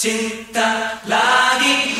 cinta lagi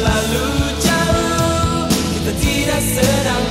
terlalu jauh. Kita tidak sedang